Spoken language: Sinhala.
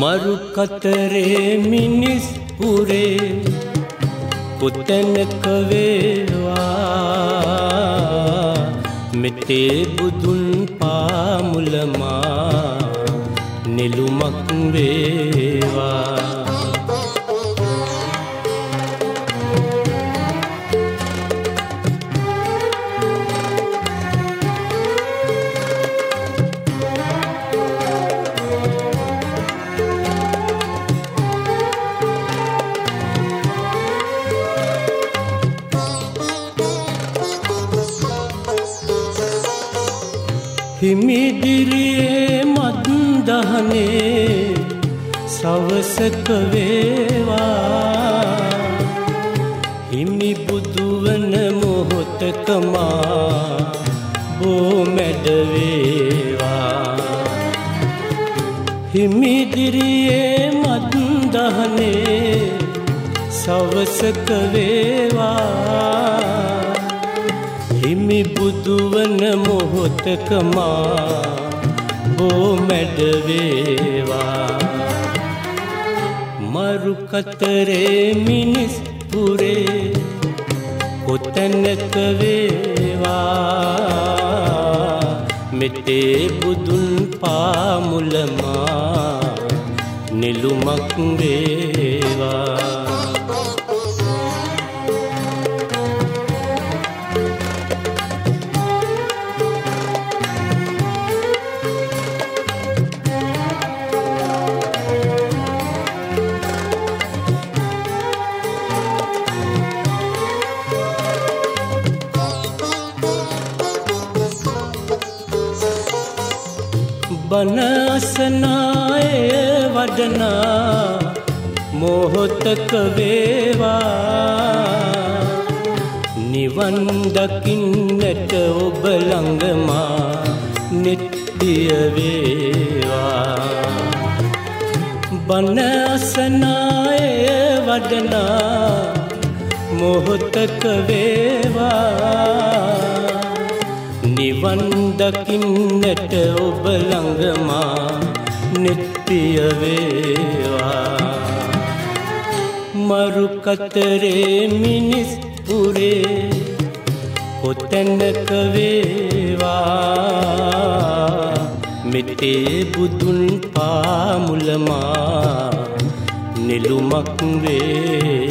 මරු කතරේ මිනිස් පුරේ කොතැනක වේවා. මෙතේ බුදුන් පාමුලමා නිලුමක් වේවා. හිමිදිරියේ මත්දහනේ සවසක වේවා. හිමි බුදුවන මොහොතකමා බෝමැඩවේවා හිමිදිරියේ මත්දහනේ සවසක වේවා. හිමි බුදුවන මොහොතකමා බෝමැඩවේවා. මරු කතරේ මිනිස් පුරේ කොතැනක වේවා? මෙතේ බුදුන් පාමුලමා නිලුමක් වේවා. බනසනාය වඩනා මොහොතක වේවා. නිවන් දකින්නට ඔබ ළඟමා නිට්ටිය වේවා. බනසනාය වඩනා මොහොතක වේවා. නිවන් දකින්නට ඔබ ළඟමා නිත්‍ය වේවා. මරු කතරේ මිනිස් පුරේ කොතැනක වේවා? මෙතේ බුදුන් පාමුලමා නිලුමක් වේ